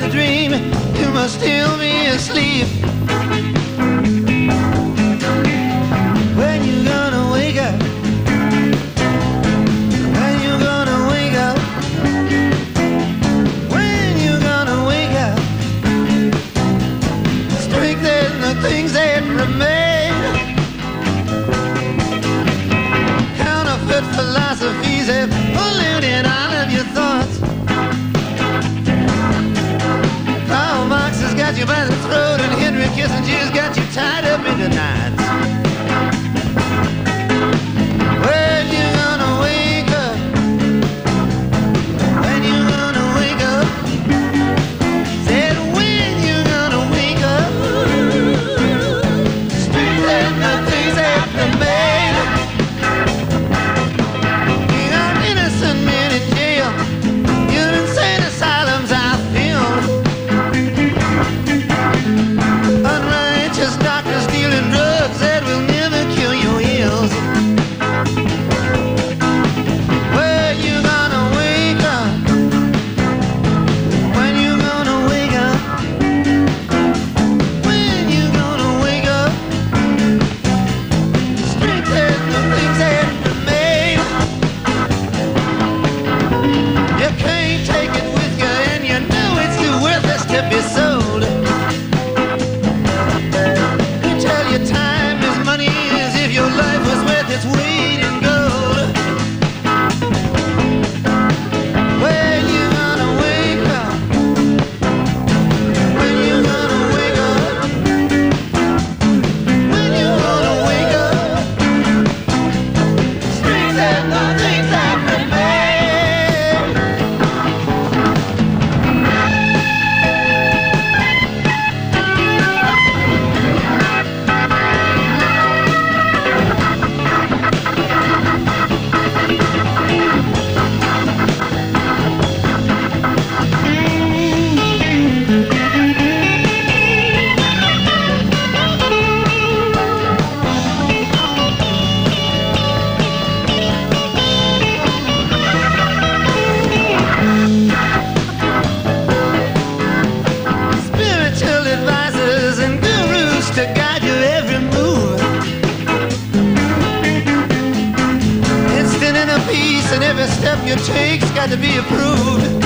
The dream, you must still be asleep. When you gonna wake up? When you gonna wake up? When you gonna wake up? The things step you take's got to be approved.